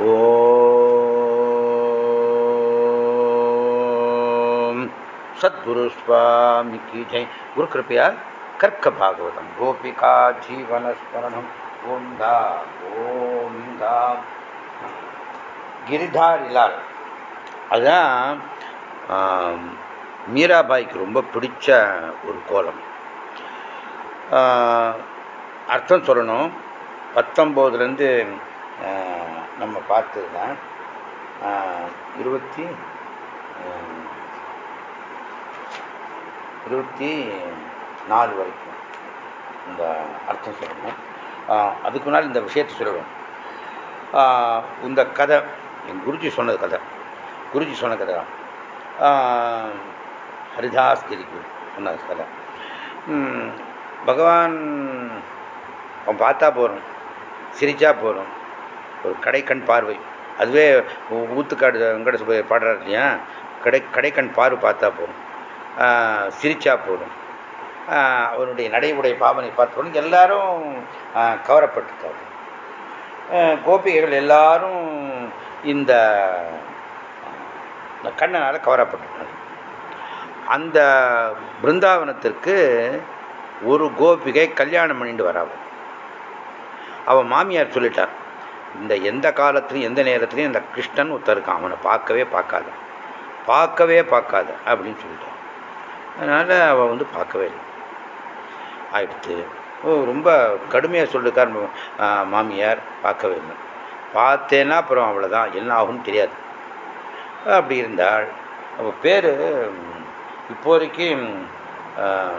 ஓம். சத்குரு சுவாமி கி ஜெய். குரு கிருப்பையால் கர்க்க பாகவதம். கோபிகா ஜீவனஸ்மரணம். ஓந்தா ஓந்தா கிரிதாரிலால். அதுதான் மீராபாய்க்கு ரொம்ப பிடிச்ச ஒரு கோலம். அர்த்தம் சொல்லணும். பத்தொம்போதுலேருந்து நம்ம பார்த்தது தான் இருபத்தி இருபத்தி நாலு வரைக்கும் இந்த அர்த்தம் சொல்லணும். அதுக்கு முன்னால் இந்த விஷயத்தை சொல்லணும். இந்த கதை என் குருஜி சொன்னது கதை. குருஜி சொன்ன கதை. தான் ஆஹ், ஹரிதாஸ் சொன்ன கதை. பகவான் அவன் பார்த்தா போகிறோம் சிரிச்சா போகிறோம் ஒரு கடைக்கண் பார்வை. அதுவே ஊத்துக்காடு வெங்கடேச பாடுறாரு இல்லையா? கடை கடைக்கண் பார்வை பார்த்தா போதும். சிரிச்சா போதும். அவருடைய அவருடைய நடைமுறை பாவனை பார்த்தோன்னு எல்லாரும் ஆஹ் கவரப்பட்டிருக்காரு கோபிகைகள் எல்லாரும் இந்த கண்ணனால் கவரப்பட்டிருக்காரு அந்த பிருந்தாவனத்திற்கு ஒரு கோபிகை கல்யாணம் பண்ணிட்டு வராவ அவன் மாமியார் சொல்லிட்டார் இந்த எந்த காலத்துலையும் எந்த நேரத்துலையும் இந்த கிருஷ்ணன் ஒருத்தர் இருக்கான். அவனை பார்க்கவே பார்க்காத. பார்க்கவே பார்க்காத அப்படின்னு சொல்லிட்டான். அதனால் அவள் வந்து பார்க்கவே இல்லை. ஆயிடுத்து ஓ ரொம்ப கடுமையாக சொல்லிருக்கார் மாமியார் பார்க்கவே இல்லை. பார்த்தேன்னா அப்புறம் அவ்வளோதான் என்ன ஆகும்னு தெரியாது. அப்படி இருந்தால் அவள் பேர் இப்போதைக்கு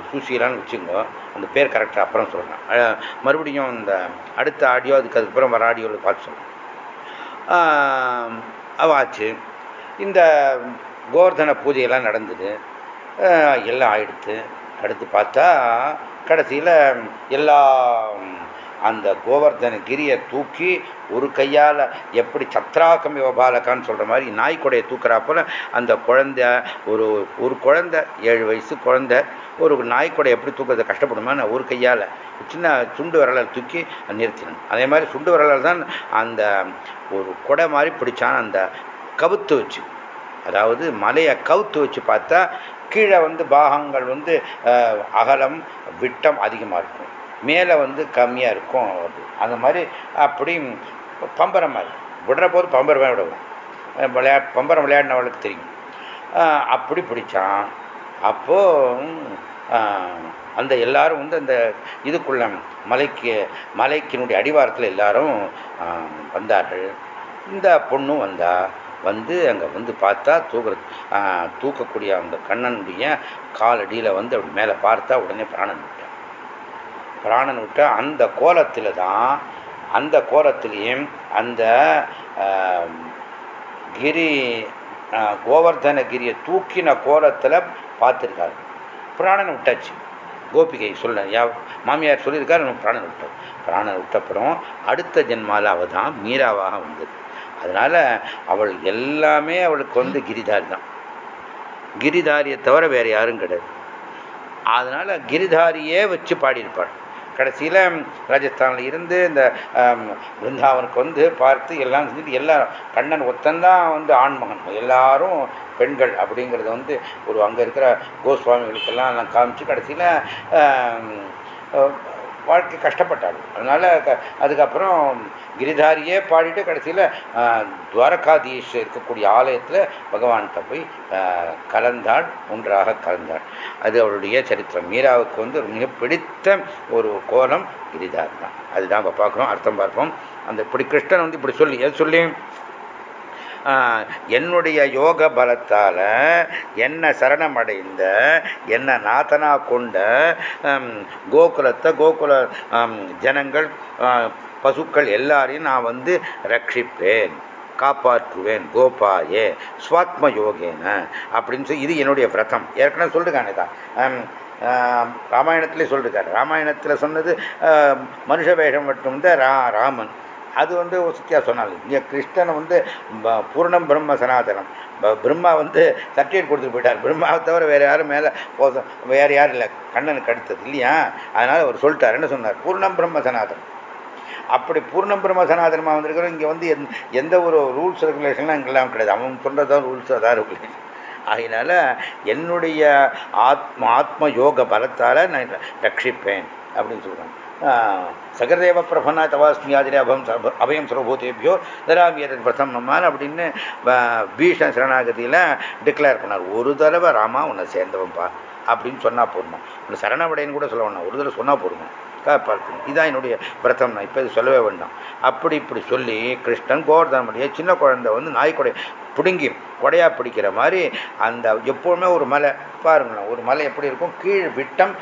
சுசீலான்னு வச்சுங்க அந்த பேர் கரெக்டாக அப்புறம் சொல்கிறேன் மறுபடியும் இந்த அடுத்த ஆடியோ அதுக்கு அதுக்கப்புறம் வர ஆடியோவில் பார்த்து சொல்கிறேன் ஆச்சு. இந்த கோவர்தன பூஜையெல்லாம் நடந்தது. எல்லாம் ஆயிடுத்து. அடுத்து பார்த்தா கடைசியில் எல்லா அந்த கோவர்தன கிரியை தூக்கி ஒரு கையால் எப்படி சத்ராக்கம் விவபாலக்கான்னு சொல்கிற மாதிரி நாய்க்குடையை தூக்குறா அந்த குழந்த ஒரு ஒரு குழந்த ஏழு வயசு குழந்தை ஒரு நாய்க்குடை எப்படி தூக்குறது கஷ்டப்படுமா? நான் ஒரு கையால் சின்ன சுண்டு விரலால் தூக்கி நிறுத்தினேன். அதே மாதிரி சுண்டு விரலால் தான் அந்த ஒரு கொடை மாதிரி பிடிச்சான் அந்த கவுத்து வச்சு. அதாவது மலையை கவுத்து வச்சு பார்த்தா கீழே வந்து பாகங்கள் வந்து அகலம் விட்டம் அதிகமாக இருக்கும். மேலே வந்து கம்மியாக இருக்கும் அது. அந்த மாதிரி அப்படி பம்பரம் மாதிரி. விடுற போது பம்பரமே விடுவோம். விளையா பம்பரம் விளையாடினவளுக்கு தெரியும். அப்படி பிடிச்சான். அப்போது அந்த எல்லாரும் வந்து அந்த இதுக்குள்ள மலைக்கு மலைக்கினுடைய அடிவாரத்தில் எல்லாரும் வந்தார்கள். இந்த பொண்ணும் வந்தா வந்து அங்கே வந்து பார்த்தா தூக்குற தூக்கக்கூடிய அந்த கண்ணனுடைய காலடியில் வந்து அப்படி மேலே பார்த்தா உடனே பிராணன் விட்டான். பிராணன் விட்டா அந்த கோலத்தில் தான் அந்த கோலத்திலையும் அந்த கிரி கோவர்தனகிரியை தூக்கின கோலத்தில் பார்த்துருக்காரு. பிராணனை விட்டாச்சு. கோபிகை சொல்ல யா மாமியார் சொல்லியிருக்காரு நம்ம பிராணன் விட்டோம். பிராணன் விட்டப்புறம் அடுத்த ஜென்மாவில் அவள் தான் மீராவாக வந்தது. அதனால் அவள் எல்லாமே அவளுக்கு வந்து கிரிதாரி தான். கிரிதாரியை தவிர வேறு யாரும் கிடையாது. அதனால் கிரிதாரியே வச்சு பாடியிருப்பாள். கடைசியில் ராஜஸ்தானில் இருந்து இந்த பிருந்தாவனுக்கு வந்து பார்த்து எல்லாம் செஞ்சுட்டு எல்லாரும் கண்ணன் ஒத்தந்தான் வந்து ஆண்மகன். எல்லாரும் பெண்கள் அப்படிங்கிறத வந்து ஒரு அங்கே இருக்கிற கோஸ்வாமிகளுக்கெல்லாம் எல்லாம் காமிச்சு கடைசியில் வாழ்க்கை கஷ்டப்பட்டாள் அதனால் க அதுக்கப்புறம் கிரிதாரியே பாடிட்டு கடைசியில் துவாரகாதீஷ் இருக்கக்கூடிய ஆலயத்தில் பகவான்கிட்ட போய் கலந்தாள் ஒன்றாக கலந்தாள். அது அவளுடைய சரித்திரம். மீராவுக்கு வந்து ஒரு மிக பிடித்த ஒரு கோலம் கிரிதார் தான். அதுதான் இப்போ பார்க்குறோம் அர்த்தம் பார்ப்போம். அந்த இப்படி கிருஷ்ணன் வந்து இப்படி சொல்லி எது சொல்லி? என்னுடைய யோக பலத்தால் என்ன சரணமடைந்த என்ன நாத்தனா கொண்ட கோகுலத்தை கோகுல ஜனங்கள் பசுக்கள் எல்லாரையும் நான் வந்து ரட்சிப்பேன் காப்பாற்றுவேன் கோபாயே ஸ்வாத்ம யோகேன அப்படின்னு சொல்லி இது என்னுடைய விரதம். ஏற்கனவே சொல்லிருக்கானே தான் ராமாயணத்திலே சொல்லிருக்காரு. ராமாயணத்தில் சொன்னது மனுஷ வேஷம் மட்டும் தான் ரா ராமன். அது வந்து சுத்தியாக சொன்னாங்க. இங்கே கிருஷ்ணன் வந்து ப- பூர்ணம் பிரம்ம சனாதனம். பிரம்மா வந்து சர்டிஃபிகேட் கொடுத்துட்டு போயிட்டார். பிரம்மாவை தவிர வேறு யாரும் மேலே போத வேறு யாரும் இல்லை. கண்ணனுக்கு அடுத்தது இல்லையா? அதனால் அவர் சொல்லிட்டார். என்ன சொன்னார்? பூர்ணம் பிரம்ம சனாதனம். அப்படி பூர்ணம் பிரம்ம சனாதனமாக வந்திருக்கிறோம். இங்கே வந்து எந் எந்த ஒரு ரூல்ஸ் ரெகுலேஷன்லாம் இங்கெல்லாம் கிடையாது. அவன் சொல்கிறதான் ரூல்ஸ் அதான் ரெகுலேஷன் அதனால் என்னுடைய ஆத்ம ஆத்ம யோக பலத்தால் நான் ரட்சிப்பேன் அப்படின்னு சொல்கிறாங்க சகரதேவ பிரபன்னா தவாஸ்மி ஆதிரே அபம் அபயம் சர்வபூதேபியோ தராமி எதன் பிரசம்மமான் அப்படின்னு பீஷ்ண சரணாகதியில் டிக்ளேர் பண்ணார். ஒரு தடவை ராமா உன்னை சேர்ந்தவன்ப்பா அப்படின்னு சொன்னால் போடணும் உன்னை சரணவடைன்னு கூட சொல்ல வேணாம். ஒரு தடவை சொன்னால் போடணும் காப்பாற்றணும் இதான் என்னுடைய பிரதம். நான் இப்போ இது சொல்லவே வேண்டாம். அப்படி இப்படி சொல்லி கிருஷ்ணன் கோவர்தனமுடைய சின்ன குழந்தை வந்து நாய்க்குடை பிடுங்கி கொடையாக பிடிக்கிற மாதிரி அந்த எப்போவுமே ஒரு மலை பாருங்களேன் ஒரு மலை எப்படி இருக்கும்? கீழ் விட்டம்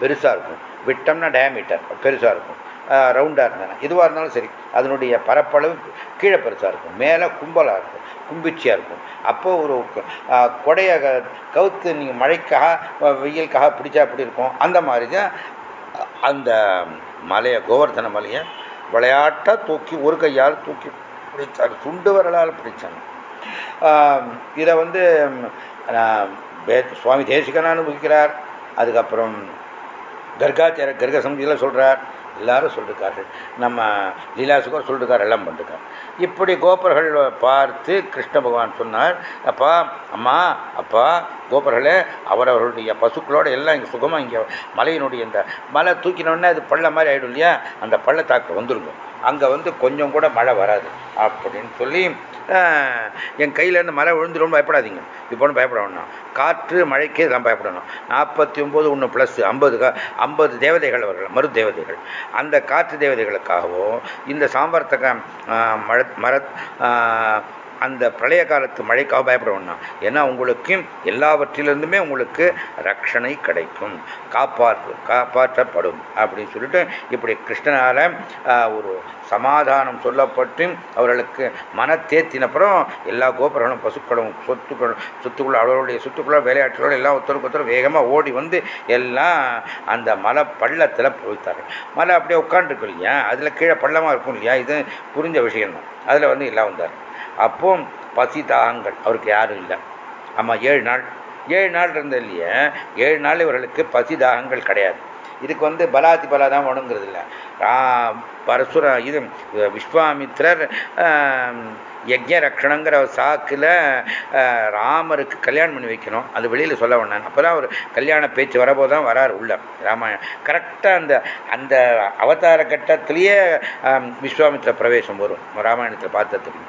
பெருசாக இருக்கும். விட்டம்னா டயமீட்டர் பெருசாக இருக்கும். ரவுண்டாக இருந்தாலும் எதுவாக இருந்தாலும் சரி அதனுடைய பரப்பளவு கீழே பெருசாக இருக்கும் மேலே கும்பலாக இருக்கும் கும்பிச்சியாக இருக்கும். அப்போது ஒரு கொடையை க- கவுத்து நீங்கள் மழைக்காக வெயிலுக்காக பிடிச்சா அப்படி இருக்கும்? அந்த மாதிரி தான் அந்த மலையை கோவர்தன மலையை விளையாட்டாக தூக்கி ஒரு கையால் தூக்கி பிடிச்சார் துண்டு வரலால் பிடிச்சாங்க. இதை வந்து சுவாமி தேசிகன் அனுபவிக்கிறார் அதுக்கப்புறம் கர்காச்சார கர்க சமதியில் சொல்கிறார் எல்லாரும் சொல்லிருக்கார்கள். நம்ம லீலாசுகர் சொல்லிருக்கார் எல்லாம் பண்ணிருக்கார். இப்படி கோபர்கள் பார்த்து கிருஷ்ண பகவான் சொன்னார் அப்பா அம்மா அப்பா கோபர்களே அவரவர்களுடைய பசுக்களோட எல்லாம் இங்கே சுகமாக இங்கே மலையினுடைய இந்த மலை தூக்கினோடனே அது பள்ள மாதிரி ஆகிடும் இல்லையா? அந்த பள்ளத்தாக்கு வந்துருங்க. அங்கே வந்து கொஞ்சம் கூட மழை வராது. அப்படின்னு சொல்லி என் கையிலேருந்து மழை விழுந்துடும் பயப்படாதீங்க. இப்போ ஒன்றும் பயப்பட வேண்டாம் காற்று மழைக்கு இதெல்லாம் பயப்படணும். நாற்பத்தி ஒம்பது ஒன்று ப்ளஸ் ஐம்பது கா ஐம்பது தேவதைகள் அவர்கள் மறு தேவதைகள். அந்த காற்று தேவதைகளுக்காகவும் இந்த சாம்பர்த்தக மழ மர அந்த பிரளய காலத்து மழைக்காக பயப்பட வேண்டாம் ஏன்னா உங்களுக்கு எல்லாவற்றிலிருந்துமே உங்களுக்கு ரட்சணை கிடைக்கும் காப்பாற்று காப்பாற்றப்படும் அப்படின்னு சொல்லிட்டு இப்படி கிருஷ்ணனால் ஒரு சமாதானம் சொல்லப்பட்டு அவர்களுக்கு மன தேத்தினப்புறம் எல்லா கோபுரங்களும் பசுக்களும் சொத்துக்களும் சொத்துக்குள்ள அவர்களுடைய சொத்துக்குள்ள விளையாட்டுகளோ எல்லாம் ஒருத்தருக்கு ஒருத்தர் வேகமாக ஓடி வந்து எல்லாம் அந்த மலை பள்ளத்தில் போய்த்தார்கள் மலை அப்படியே உட்காந்துருக்கு இல்லையா? அதில் கீழே பள்ளமாக இருக்கும் இல்லையா? இது புரிஞ்ச விஷயம் தான் அதில் வந்து எல்லாம் வந்தார். அப்போ பசி தாகங்கள். அவருக்கு யாரும் இல்லை. ஆமாம் ஏழு நாள். ஏழு நாள் இருந்தது ஏழு நாள் இவர்களுக்கு பசி தாகங்கள் கிடையாது. இதுக்கு வந்து பலாதி பலா தான் வேணுங்கிறது இல்லை. ரா பரசுர இது விஸ்வாமித்ரர் ஆம், ரக்ஷணங்கிற சாக்கில் ராமருக்கு கல்யாணம் பண்ணி வைக்கணும். அது வெளியில் சொல்ல வேண்டாம் அப்போ தான் ஒரு கல்யாண பேச்சு வரபோது தான் வராரு உள்ள. ராமாயணம் கரெக்டாக அந்த அந்த அவதார கட்டத்திலேயே விஸ்வாமித்ர பிரவேசம் வரும். ராமாயணத்தில் பார்த்ததுக்கு.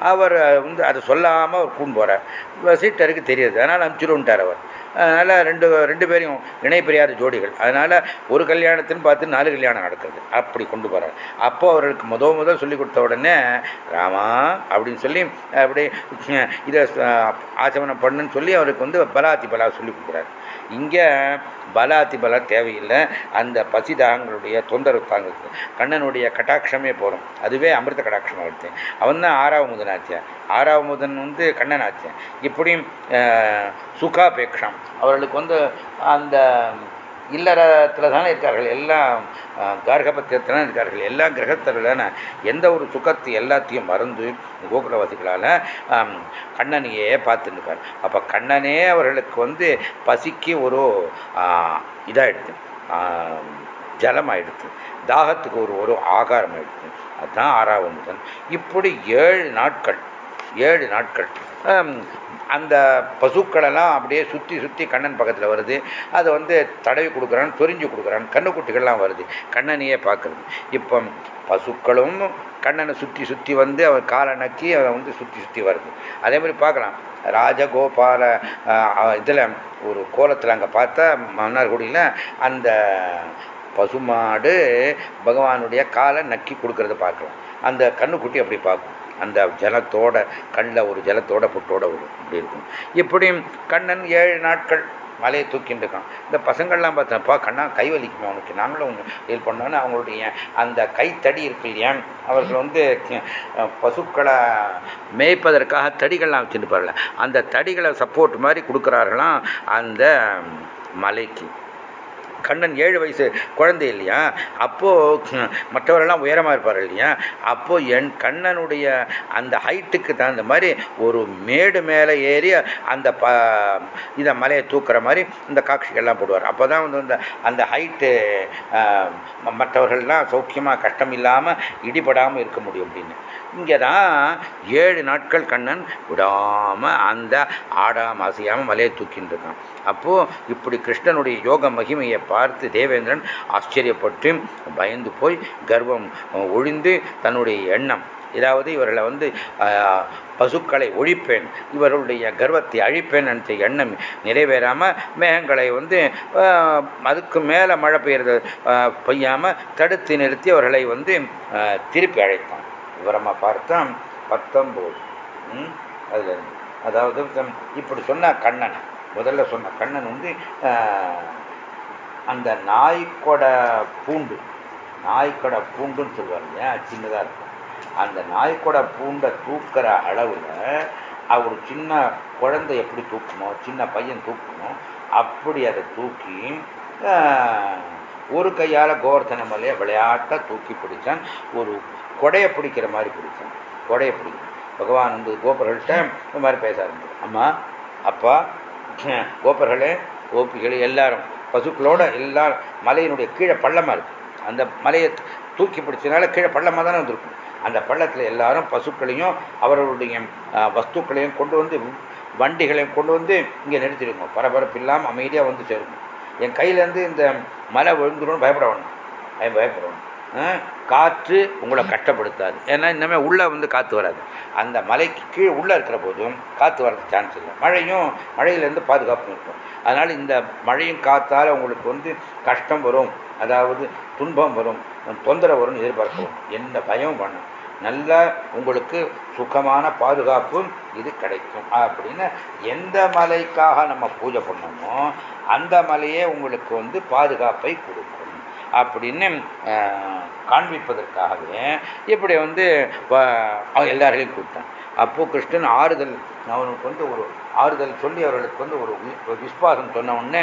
அவர் வந்து அதை சொல்லாமல் அவர் கூண்டு போகிறார் சீட்டருக்கு தெரியாது. அதனால் அனுப்பிச்சுடுன்ட்டார் அவர். அதனால் ரெண்டு ரெண்டு பேரையும் இணை பிரியாத ஜோடிகள். அதனால் ஒரு கல்யாணத்துன்னு பார்த்து நாலு கல்யாணம் நடக்குது. அப்படி கொண்டு போகிறார் அப்போ அவர்களுக்கு முத முதல் சொல்லி கொடுத்த உடனே ராமா அப்படின்னு சொல்லி அப்படி இதை ஆச்சமனம் பண்ணுன்னு சொல்லி அவருக்கு வந்து பலாத்தி பலா சொல்லி கொடுக்குறாரு. இங்கே பலாத்தி பலா தேவையில்லை. அந்த பசிதாகங்களுடைய தொந்தரவு தாங்குது. கண்ணனுடைய கட்டாட்சமே போகிறோம் அதுவே அமிர்த கடாட்சம் எடுத்து அவன் தான் ஆறாவது முதன் ஆச்சேன் ஆறாவது முதன் வந்து கண்ணன் ஆச்சேன் இப்படியும் சுகாபேக்ஷம். அவர்களுக்கு வந்து அந்த இல்லறத்தில் தானே இருக்கார்கள். எல்லாம் கார்கபத்தியத்தில் தான் இருக்கார்கள். எல்லா கிரகத்தில் எந்த ஒரு சுகத்தை எல்லாத்தையும் மறந்து கோகுலவாசிகளால் கண்ணனையே பார்த்துருக்கார் அப்போ கண்ணனே அவர்களுக்கு வந்து பசிக்கு ஒரு இதாகிடுது ஜலம் தாகத்துக்கு ஒரு ஒரு ஆகாரம் ஆகிடுது அதுதான் ஆறாவது இப்படி ஏழு நாட்கள் ஏழு நாட்கள் அந்த பசுக்களெல்லாம் அப்படியே சுற்றி சுற்றி கண்ணன் பக்கத்தில் வருது. அதை வந்து தடவி கொடுக்குறான் சொரிஞ்சு கொடுக்குறான் கண்ணுக்குட்டிகள்லாம் வருது. கண்ணனையே பார்க்குறது. இப்போ பசுக்களும் கண்ணனை சுற்றி சுற்றி வந்து அவர் காலை நக்கி அவன் வந்து சுற்றி சுற்றி வருது. அதே மாதிரி பார்க்கலாம். ராஜகோபால இதில் ஒரு கோலத்தில் அங்கே பார்த்தா மன்னார்குடியில் அந்த பசுமாடு பகவானுடைய காலை நக்கி கொடுக்கறத பார்க்கலாம். அந்த கண்ணுக்குட்டி அப்படி பார்க்கும். அந்த ஜலத்தோட கண்ணில் ஒரு ஜலத்தோட புட்டோட வரும் இப்படி இருக்கும். இப்படியும் கண்ணன் ஏழு நாட்கள் மலையை தூக்கிட்டு இருக்கான். இந்த பசங்கள்லாம் பார்த்தப்பா கண்ணா கை வலிக்குமே அவனுக்கு நாங்களும் இது பண்ணோன்னு அவங்களுடைய அந்த கைத்தடி இருக்கு இல்லையா? அவர்கள் வந்து பசுக்களை மேய்ப்பதற்காக தடிகள்லாம் வச்சுட்டு பாருல அந்த தடிகளை சப்போர்ட் மாதிரி கொடுக்குறார்களாம் அந்த மலைக்கு. கண்ணன் ஏழு வயசு குழந்தை இல்லையா? அப்போது மற்றவரெல்லாம் உயரமாக இருப்பார் இல்லையா? அப்போது என் கண்ணனுடைய அந்த ஹைட்டுக்கு தகுந்த மாதிரி ஒரு மேடு மேலே ஏறி அந்த ப இதை மலையை தூக்குற மாதிரி இந்த காட்சிகள்லாம் போடுவார். அப்போ தான் வந்து அந்த அந்த ஹைட்டு மற்றவர்கள்லாம் சௌக்கியமாக கஷ்டம் இல்லாமல் இடிபடாமல் இருக்க முடியும் அப்படின்னு. இங்கே தான் ஏழு நாட்கள் கண்ணன் விடாமல் அந்த ஆடாம் அசையாமல் மலையை தூக்கின்னு இருக்கான். அப்போது இப்படி கிருஷ்ணனுடைய யோக மகிமையை பார்த்து தேவேந்திரன் ஆச்சரியப்பட்டு பயந்து போய் கர்வம் ஒழிந்து தன்னுடைய எண்ணம். ஏதாவது இவர்களை வந்து பசுக்களை ஒழிப்பேன் இவர்களுடைய கர்வத்தை அழிப்பேன் என்ற எண்ணம் நிறைவேறாமல் மேகங்களை வந்து அதுக்கு மேலே மழை பெய்யறது பெய்யாமல் தடுத்து நிறுத்தி அவர்களை வந்து திருப்பி அழைத்தான். விவரமாக பார்த்தோம் பத்தொம்போது அதில் அதாவது இப்படி சொன்ன கண்ணன். முதல்ல சொன்ன கண்ணன் வந்து அந்த நாய்க்கொடை பூண்டு நாய்க்கொடை பூண்டுன்னு சொல்லுவாங்க இல்லையா? சின்னதாக இருக்கும். அந்த நாய்க்கொடை பூண்டை தூக்கிற அளவில் அவர் சின்ன குழந்தை எப்படி தூக்கணும் சின்ன பையன் தூக்கணும் அப்படி அதை தூக்கி ஒரு கையால் கோவர்த்தன மலையை விளையாட்டாக தூக்கி பிடிச்சான். ஒரு கொடையை பிடிக்கிற மாதிரி பிடிச்சான். கொடையை பிடிக்கும் பகவான் வந்து கோபர்கள்ட்ட இந்த மாதிரி பேச ஆரம்பிச்சு அம்மா அப்பா கோபர்களே கோபிகளே எல்லாரும் பசுக்களோட எல்லா மலையினுடைய கீழே பள்ளமாக இருக்குது அந்த மலையை தூக்கி பிடிச்சதுனால கீழே பள்ளமாக தானே வந்திருக்கும். அந்த பள்ளத்தில் எல்லாரும் பசுக்களையும் அவர்களுடைய வஸ்துக்களையும் கொண்டு வந்து வண்டிகளையும் கொண்டு வந்து இங்கே நிறுத்திடுங்க. பரபரப்பு இல்லாமல் அமைதியாக வந்து சேருங்க. என் கையிலேருந்து இந்த மலை விழுந்துடும் பயப்பட வேணும் பயப்பட வேணும் காற்று உங்களை கஷ்டப்படுத்தாது. ஏன்னா இன்னமே உள்ளே வந்து காற்று வராது. அந்த மலைக்கு கீழே உள்ளே இருக்கிற போதும் காற்று வரது சான்ஸ் இல்லை. மழையும் மழையிலேருந்து பாதுகாப்பு இருக்கும். அதனால் இந்த மழையும் காற்றால் உங்களுக்கு வந்து கஷ்டம் வரும். அதாவது துன்பம் வரும். தொந்தரவு வரும்னு எதிர்பார்க்கவும். எந்த பயம் பண்ணும் நல்ல உங்களுக்கு சுகமான பாதுகாப்பும் இது கிடைக்கும். அப்படின்னு எந்த மலைக்காக நம்ம பூஜை பண்ணணுமோ அந்த மலையே உங்களுக்கு வந்து பாதுகாப்பை கொடுக்கும். அப்படின்னு காண்பிப்பதற்காகவே இப்படி வந்து எல்லாரையும் கூப்பிட்டான் அப்போ கிருஷ்ணன் ஆறுதல் அவனுக்கு வந்து ஒரு ஆறுதல் சொல்லி அவர்களுக்கு வந்து ஒரு விஸ்வாசம் சொன்ன உடனே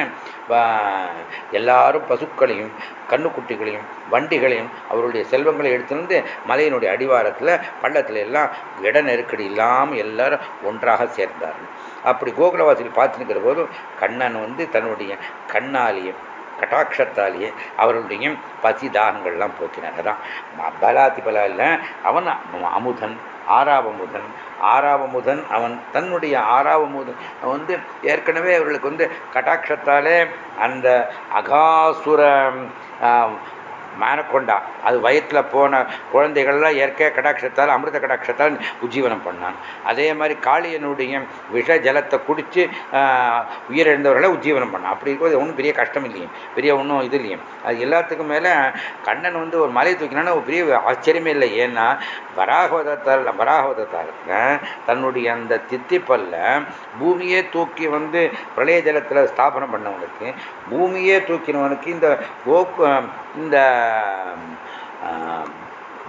எல்லாரும் பசுக்களையும் கண்ணுக்குட்டிகளையும் வண்டிகளையும் அவருடைய செல்வங்களை எடுத்துருந்து மலையினுடைய அடிவாரத்தில் பள்ளத்தில் எல்லாம் இட நெருக்கடி இல்லாமல் எல்லாரும் ஒன்றாக சேர்ந்தார்கள். அப்படி கோகுலவாசியில் பார்த்துருக்கிற போதும் கண்ணன் வந்து தன்னுடைய கண்ணாலேயே கட்டாட்சத்தாலேயே அவருடைய பசி தாகங்கள்லாம் போக்கினார். அதான் பலாதி பலா இல்லை அவன் அமுதன் ஆறாவமுதன் ஆறாவமுதன் அவன் தன்னுடைய ஆறாவமுதன் வந்து ஏற்கனவே அவர்களுக்கு வந்து கட்டாட்சத்தாலே அந்த அகாசுர மேனக்கொண்டா அது வயத்தில் போன குழந்தைகள்லாம் இயற்கை கடாட்சத்தால் அமிர்த கடாட்சத்தால் உஜ்ஜீவனம் பண்ணான். அதே மாதிரி காளியனுடைய விஷ ஜலத்தை குடித்து உயிரிழந்தவர்களை உஜ்ஜீவனம் பண்ணான். அப்படி இருக்கிறது ஒன்றும் பெரிய கஷ்டம் இல்லையே. பெரிய ஒன்றும் இது இல்லையே. அது எல்லாத்துக்கும் மேலே கண்ணன் வந்து ஒரு மலையை தூக்கினான்னா ஒரு பெரிய ஆச்சரியமே இல்லை. ஏன்னா வராகவதத்தால் வராகவதத்தால் தன்னுடைய அந்த தித்திப்பல்ல பூமியே தூக்கி வந்து பிரளய ஜலத்தில் ஸ்தாபனம் பண்ணவனுக்கு பூமியே தூக்கினவனுக்கு இந்த கோக்கு இந்த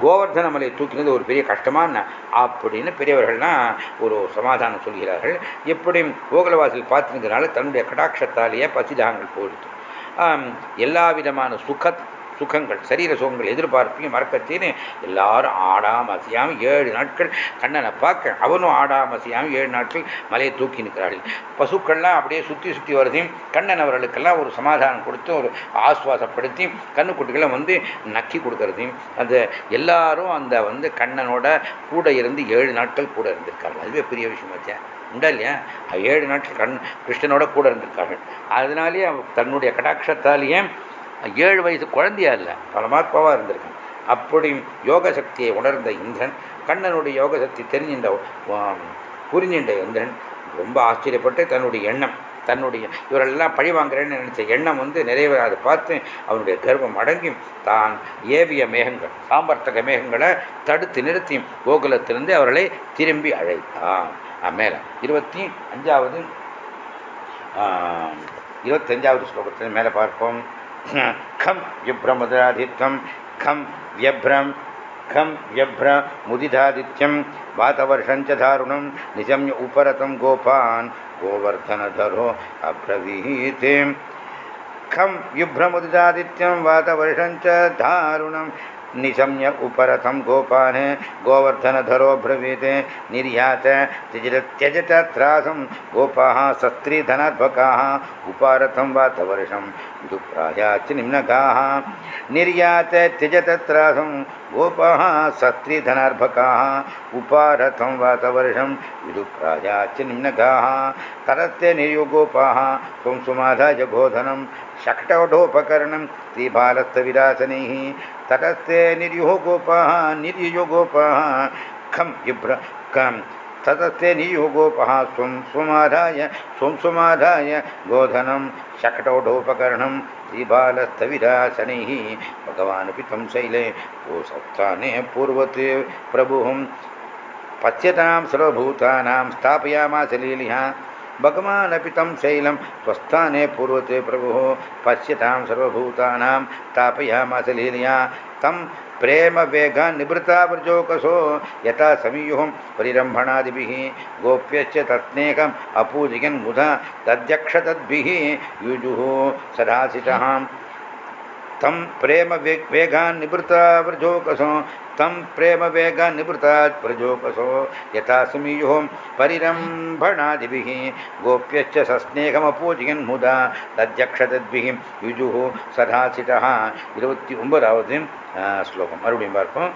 கோவர்தன மலை தூக்கினது ஒரு பெரிய கஷ்டமான அப்படின்னு பெரியவர்கள்லாம் ஒரு சமாதானம் சொல்கிறார்கள். எப்படியும் கோகுலவாசல் பார்த்துங்கிறனால தன்னுடைய கடாட்சத்தாலேயே பசிதாகங்கள் போயிடுது. எல்லா விதமான சுக சுகங்கள் சரீர சுகங்கள் எதிர்பார்ப்பையும் மறக்கத்தேன்னு எல்லாரும் ஆடாம அசையாமல் ஏழு நாட்கள் கண்ணனை பார்க்க அவனும் ஆடாம அசையாமல் ஏழு நாட்கள் மலையை தூக்கி நிற்கிறார்கள். பசுக்கள்லாம் அப்படியே சுற்றி சுற்றி வருதையும் கண்ணன் அவர்களுக்கெல்லாம் ஒரு சமாதானம் கொடுத்து ஒரு ஆஸ்வாசப்படுத்தி கண்ணுக்குட்டிகளை வந்து நக்கி கொடுக்கறதையும் அந்த எல்லாரும் அந்த வந்து கண்ணனோட கூட இருந்து ஏழு நாட்கள் கூட இருந்திருக்காங்க அதுவே பெரிய விஷயம் உண்டா இல்லையா? ஏழு நாட்கள் கண் கிருஷ்ணனோட கூட இருந்திருக்கார்கள். அதனாலேயே தன்னுடைய கடாட்சத்தாலேயே ஏழு வயசு குழந்தையா இல்லை. பரமாத்மாவாக இருந்திருக்கான். அப்படி யோக சக்தியை உணர்ந்த இந்திரன் கண்ணனுடைய யோக சக்தி தெரிஞ்சின்ற புரிஞ்சின்ற இந்திரன் ரொம்ப ஆச்சரியப்பட்டு தன்னுடைய எண்ணம் தன்னுடைய இவரெல்லாம் பழி வாங்குறேன்னு நினைச்ச எண்ணம் வந்து நிறைவேறாது பார்த்து அவனுடைய கர்வம் அடங்கி தான் ஏவிய மேகங்கள் சாம்பர்த்தக மேகங்களை தடுத்து நிறுத்தி கோகுலத்திலிருந்து அவர்களை திரும்பி அழைத்தான். மேலே. இருபத்தி அஞ்சாவது இருபத்தஞ்சாவது ஸ்லோகத்தில் மேலே பார்ப்போம். खं व्यभ्रमुदादित्यं, खं व्यभ्रं, खं व्यभ्र मुदिधादित्यं वातवर्षं च दारुणं निशम्य उपरतं गोपान्, गोवर्धनधरो अब्रवीते। खं युभ्रमुदितादित्यं वातवर्षं च दारुणं निशम्य उपरथं गोपान् गोवर्धनधरो ब्रवीत्, निर्यात त्यज त्यजत त्रासं, गोपाः सस्त्रीधनात्मकाः उपारथं वातवर्षं विदुप्रायाच निम्नकाः निर्यात, त्यजत त्रासं, गोपाः सस्त्रीधनार्भकाः उपारथं वातवर्षं विदुप्रायाच निम्नकाः तरत्य निर्युगोपाः त्वं सुमाधाय शक्टवढोपकरणं श्रीबालस्तविरासनैः ततस्ते निर्युहो गोपाः निर्युयो गोपाः खं युभ्र कं ततस्ते निर्युहो गोपाः स्वं स्वमाधाय स्वं स्वमाधाय गोधनं शकटौढोपकरणं श्रीबालस्थविरासनैः भगवानपि तं शैले ओ सत्स्थाने पूर्वते प्रभुः। पश्यतां सर्वभूतानां स्थापयामास लीलिहा। भगवानपि तं शैलं स्वस्थाने पूर्वते प्रभुः, पश्यतां सर्वभूतानां स्थापयामास लीलया तं प्रेमवेगान् निवृत्ता व्रजोकसो, यथा समीयुः परिरम्भणादिभिः। गोप्यश्च तत्स्नेहम् अपूजयन् मुधा तद्यक्ष तद्भिः। युजुः सदासितः। तं प्रेम वे वेगान् निवृत्ता व्रजोकसो तं प्रेम वेगान् निवृत्तात् व्रजोकसो यथा सुमीयुः परिरम्भणादिभिः गोप्यश्च सस्नेहमपूजयन् मुदा தத்யக்ஷதத்பிஹி யுஜுஹு சதாசிதா இருபத்தி ஒன்பதாவது ஸ்லோகம் மறுபடியும் பார்ப்போம்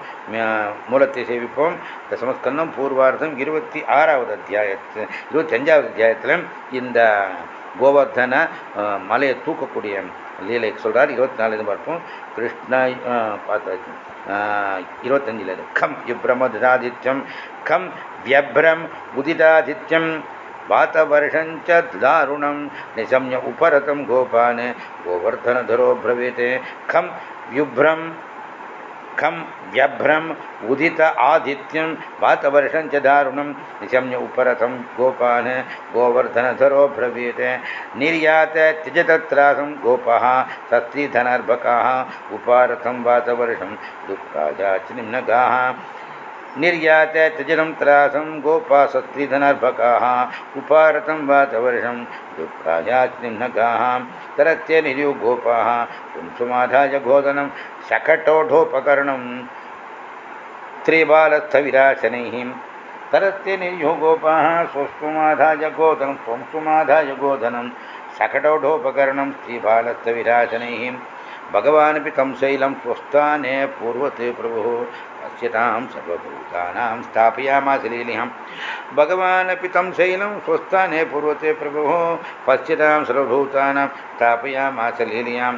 மூலத்தை சேவிப்போம் தசமஸ்கந்தம் பூர்வார்த்தம் இருபத்தி ஆறாவது அத்தியாயத்து இருபத்தி அஞ்சாவது அத்தியாயத்தில் இந்த கோவர்தன மலையை தூக்கக்கூடிய லீலை சொல்கிறார் இருபத்தி நாலு பார்ப்போம் கிருஷ்ண பார்த்தாச்சு இருபத்தஞ்சில் இது கம் யுப்ரமதுதாதித்யம் கம் வியப்ரம் உதிதாதித்யம் வாத்தவர்ஷஞ்ச தாருணம் நிசம்ய உபரதம் கோபான் கோவர்தனதரோ பிரவீத். கம் வியுப்ரம் खं व्यभ्रम् उदित आदित्यं च दारुणं निशम्य उपरथं गोपान् गोवर्धनधरो ब्रवीत् निर्यात त्यजतत्रासं गोपः सस्त्रीधनार्भकाः उपारथं वातवर्षं दुःखाजाच निम्नगाः निर्यात त्यजनं त्रासं गोपासस्त्रीधनार्भकाः उपारतं वातवर्षं दुःखायात् निम्नगाः तरत्य निर्यो गोपाः पुंसुमाधाय गोदनं शकटोढोपकरणं त्रिबालस्थविराशनैः तरत्य निर्यो गोपाः स्वस्वमाधाय गोधनं स्वंसुमाधाय गोधनं शकटोढोपकरणं स्त्रीबालस्थविराशनैः भगवानपि तं शैलं स्वस्थाने पूर्वते प्रभुः पश्यतां सर्वभूतानां स्थापयामास लीलिहं। भगवानपि तं शैलं स्वस्थाने पूर्वते प्रभु पश्यतां सर्वभूतानां स्थापयामास लीलियाँ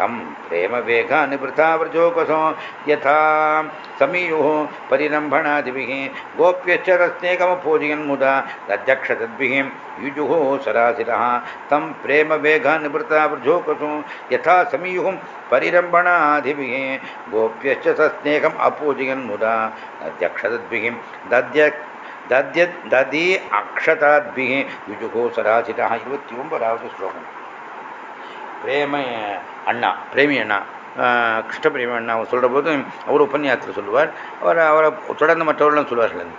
कथम प्रेम वेग तं प्रेमवेघानिवृथाव्रजोकसो यथा समीयुः परिरम्भणादिभिः गोप्यश्च रस्नेकमपूजयन्मुदा रज्जक्षतद्भिः युजुः सरासिरः तं प्रेमवेघानिवृताव्रजोकसो यथा समीयुः परिरम्भणादिभिः गोप्यश्च सस्नेकम् अपूजयन्मुदा। रज्जक्षतद्भिः दद्य दद्य दधि अक्षताद्भिः। युजुः सरासिरः इवत्योम्बरावति श्लोकम् பிரேம அண்ணா பிரேமி அண்ணா. கிருஷ்ண பிரேமி அண்ணா அவர் சொல்கிற போது அவர் உபன்யாசத்தில் சொல்லுவார். அவர் அவரை தொடர்ந்து மற்றவர்களும் சொல்வார்கள்.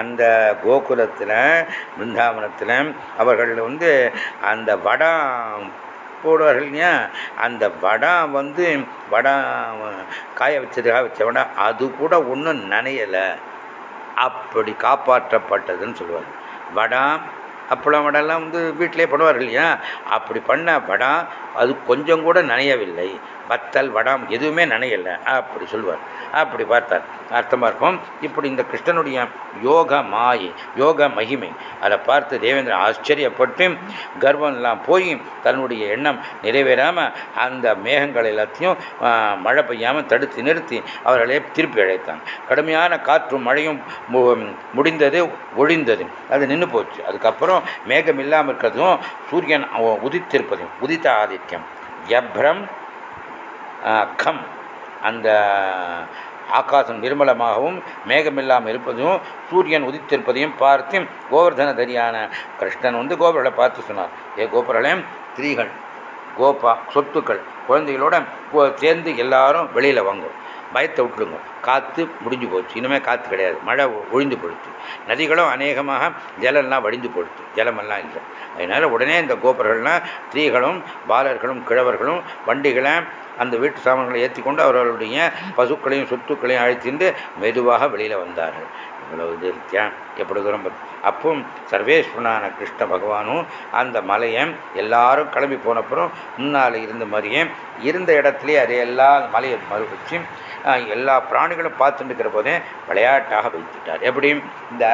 அந்த கோகுலத்தில் பிருந்தாவனத்தில் அவர்கள் வந்து அந்த வடம் போடுவார்கள் இல்லையா? அந்த வடம் வந்து வடம் காய வச்சதுக்காக வச்ச வடம் அது கூட ஒன்றும் நனையலை. அப்படி காப்பாற்றப்பட்டதுன்னு சொல்லுவார் வடம் அப்பளம் வடம்லாம் வந்து வீட்டிலே பண்ணுவார் இல்லையா? அப்படி பண்ண படம் அது கொஞ்சம் கூட நனையவில்லை. வத்தல் வடம் எதுவுமே நனையலை. அப்படி சொல்லுவார் அப்படி பார்த்தார். அர்த்தமாக இருக்கும். இப்படி இந்த கிருஷ்ணனுடைய யோக மாயை யோக மகிமை அதை பார்த்து தேவேந்திரன் ஆச்சரியப்பட்டு கர்வம்லாம் போய் தன்னுடைய எண்ணம் நிறைவேறாமல் அந்த மேகங்கள் எல்லாத்தையும் மழை பெய்யாமல் தடுத்து நிறுத்தி அவர்களே திருப்பி அழைத்தான். கடுமையான காற்றும் மழையும் முடிந்தது ஒழிந்தது. அது நின்று போச்சு. அதுக்கப்புறம் மேகம் இல்லாமல் இருக்கிறதும் சூரியன் உதித்திருப்பதும் உதித்த ஆதித்யம். எப்ரம் கம். அந்த ஆகாசம் நிர்மலமாகவும் மேகமில்லாமல் இருப்பதையும் சூரியன் உதித்திருப்பதையும் பார்த்து கோவர்தன தரியான கிருஷ்ணன் வந்து கோபுரலை பார்த்து சொன்னார். ஏ கோபுரலே ஸ்திரீகள் கோபா சொத்துக்கள் குழந்தைகளோட சேர்ந்து எல்லாரும் வெளியில் வாங்கும் பயத்தை விட்டுடுங்க காற்று முடிஞ்சு போச்சு. இனிமேல் காற்று கிடையாது. மழை ஒழிந்து போயிடுச்சு. நதிகளும் அநேகமாக ஜலம்லாம் வடிந்து போயிடுச்சு. ஜலமெல்லாம் இல்லை. அதனால் உடனே இந்த கோபர்கள்லாம் ஸ்திரீகளும் பாலர்களும் கிழவர்களும் வண்டிகளை அந்த வீட்டு சாமான்களை ஏற்றி கொண்டு அவர்களுடைய பசுக்களையும் சொத்துக்களையும் அழைத்திருந்து மெதுவாக வெளியில் வந்தார்கள். இவ்வளவு இது இருக்கியா? எப்படி தூரம் அப்போ சர்வேஸ்வரனான கிருஷ்ண பகவானும் அந்த மலையை எல்லாரும் கிளம்பி போனப்புறம் முன்னால் இருந்த மாதிரியே இருந்த இடத்துலயே அதையெல்லாம் மலையை மறுபடிச்சு எல்லா பிராணிகளும் பார்த்துட்டு இருக்கிற போதே விளையாட்டாக வைத்துட்டார். எப்படி? இந்த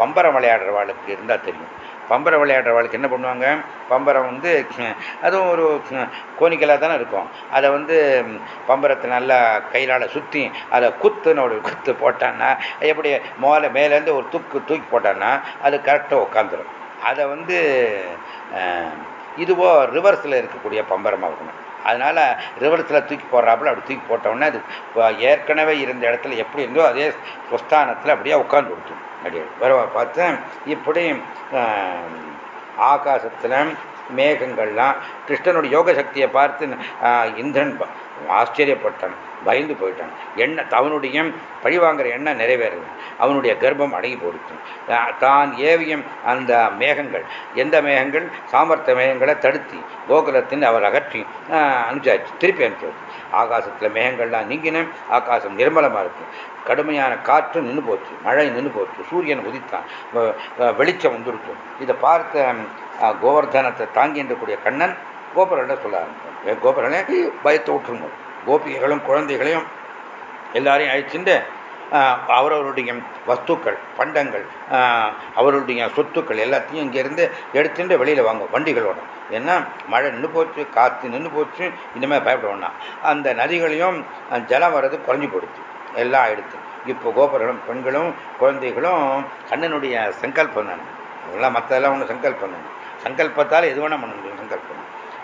பம்பரம் விளையாடுறவாளுக்கு இருந்தால் தெரியும். பம்பரம் விளையாடுறவாளுக்கு என்ன பண்ணுவாங்க? பம்பரம் வந்து அதுவும் ஒரு கோணிக்கலாக தானே இருக்கும். அதை வந்து பம்பரத்தை நல்லா கையிலால் சுற்றி அதை குத்துன்னு ஒரு குத்து போட்டான்னா எப்படி? மோலை மேலேருந்து ஒரு தூக்கு தூக்கி போட்டோன்னா அது கரெக்டாக உட்காந்துரும் அதை வந்து இதுவோ ரிவர்ஸில் இருக்கக்கூடிய பம்பரமாக இருக்கணும். அதனால் ரிவர்ஸில் தூக்கி போடுறாப்புல அப்படி தூக்கி போட்டோன்னே அது ஏற்கனவே இருந்த இடத்துல எப்படி இருந்தோ அதே ஸ்வஸ்தானத்தில் அப்படியே உட்காந்து கொடுத்தோம் அப்படியே வர பார்த்தேன் இப்படி ஆகாசத்தில் மேகங்கள்லாம் கிருஷ்ணனுடைய யோக சக்தியை பார்த்து இந்திரன் ஆச்சரியப்பட்டான். பயந்து போயிட்டான். எண்ணெய் அவனுடைய பழிவாங்கிற எண்ணம் நிறைவேறது. அவனுடைய கர்ப்பம் அடங்கி போடுச்சு தான் ஏவியம் அந்த மேகங்கள். எந்த மேகங்கள்? சாமர்த்த மேகங்களை தடுத்தி கோகுலத்தின் அவர் அகற்றி அனுப்பிச்சாச்சு. திருப்பி அனுப்பிச்சாச்சு. ஆகாசத்தில் மேகங்கள்லாம் நீங்கின ஆகாசம் நிர்மலமாக இருக்கும் கடுமையான காற்று நின்று போச்சு. மழை நின்று போச்சு. சூரியன் உதித்தான். வெளிச்சம் வந்துருச்சு. இதை பார்த்த கோவர்தனத்தை தாங்கி என்றக்கூடிய கண்ணன் கோபுரனை சொல்ல ஆரம்பித்தார் கோபுரனே பயத்தை விட்டுருங்க கோபிகைகளும் குழந்தைகளையும் எல்லாரையும் அழைச்சிட்டு அவரவருடைய வஸ்துக்கள் பண்டங்கள் அவருடைய சொத்துக்கள் எல்லாத்தையும் இங்கேருந்து எடுத்துட்டு வெளியில் வாங்க வண்டிகளோட. ஏன்னா மழை நின்று போச்சு காற்று நின்று போச்சு இனிமேல் பயப்பட அந்த நதிகளையும் ஜலம் வர்றது குறைஞ்சி போடுச்சு எல்லாம் ஆயிடுச்சு இப்போ கோபுரம் பெண்களும் குழந்தைகளும் கண்ணனுடைய சங்கல்பம் தானே. அதெல்லாம் மற்றதெல்லாம் ஒன்று சங்கல்பம் தானே சங்கல்பத்தால் எது வேணால் பண்ண முடியும் சங்கல்பம்.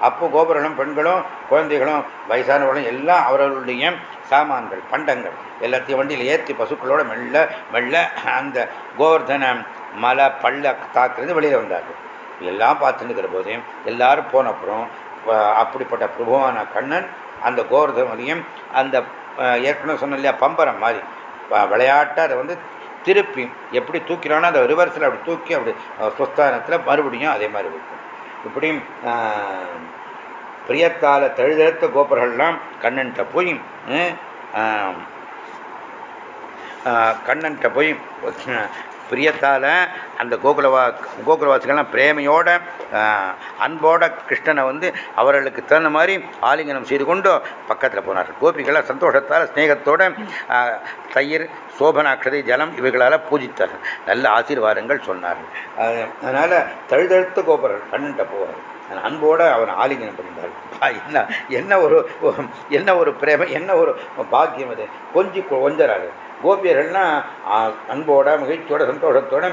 அப்போ கோபுரனும் பெண்களும் குழந்தைகளும் வயசானவர்களும் எல்லாம் அவர்களுடைய சாமான்கள் பண்டங்கள். எல்லாத்தையும் வண்டியில் ஏற்றி பசுக்களோட மெல்ல மெல்ல அந்த கோவர்தன மலை பள்ள தாக்குறது வெளியில் வந்தார்கள். எல்லாம் பார்த்துட்டுக்கிற போதே எல்லாரும் போன அப்புறம் அப்படிப்பட்ட பிரபுவான கண்ணன் அந்த கோவர்தனையும் அந்த ஏற்கனவே சொன்ன இல்லையா பம்பரம் மாதிரி விளையாட்டை அதை வந்து திருப்பி எப்படி தூக்கிறானோ அந்த ரிவர்ஸில் அப்படி தூக்கி அப்படி சுஸ்தானத்தில் மறுபடியும் அதே மாதிரி வைக்கும். இப்படி பிரியத்தால தழுதழுத்த கோபுரங்கள்லாம் கண்ணன்ட்ட போய் கண்ணன்ட்ட போய் பிரியத்தால் அந்த கோகுலவா கோகுலவாசிகள்லாம் பிரேமையோட அன்போட கிருஷ்ணனை வந்து அவர்களுக்கு தகுந்த மாதிரி ஆலிங்கனம் செய்து கொண்டு பக்கத்தில் போனார்கள். கோபிகளை சந்தோஷத்தால் ஸ்நேகத்தோட தயிர் சோபனாட்சதை ஜலம் இவைகளால் பூஜித்தார்கள். நல்ல ஆசீர்வாதங்கள் சொன்னார்கள். அதனால் தழுதழுத்த கோபுரர்கள் கண்ணன்ட்ட போவார்கள். அன்போடு அவன் ஆலிங்கனம் பண்ணினார் என்ன என்ன ஒரு என்ன ஒரு பிரேம என்ன ஒரு பாக்கியம் அது? கொஞ்சி கொஞ்சராது கோபியர்கள்னா அன்போட மகிழ்ச்சியோட சந்தோஷத்தோட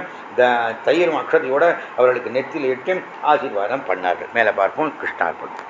தயிரும் அக்ஷதையோட அவர்களுக்கு நெற்றில் இட்டு ஆசீர்வாதம் பண்ணார்கள். மேலே பார்ப்போம் கிருஷ்ணார்பணம்.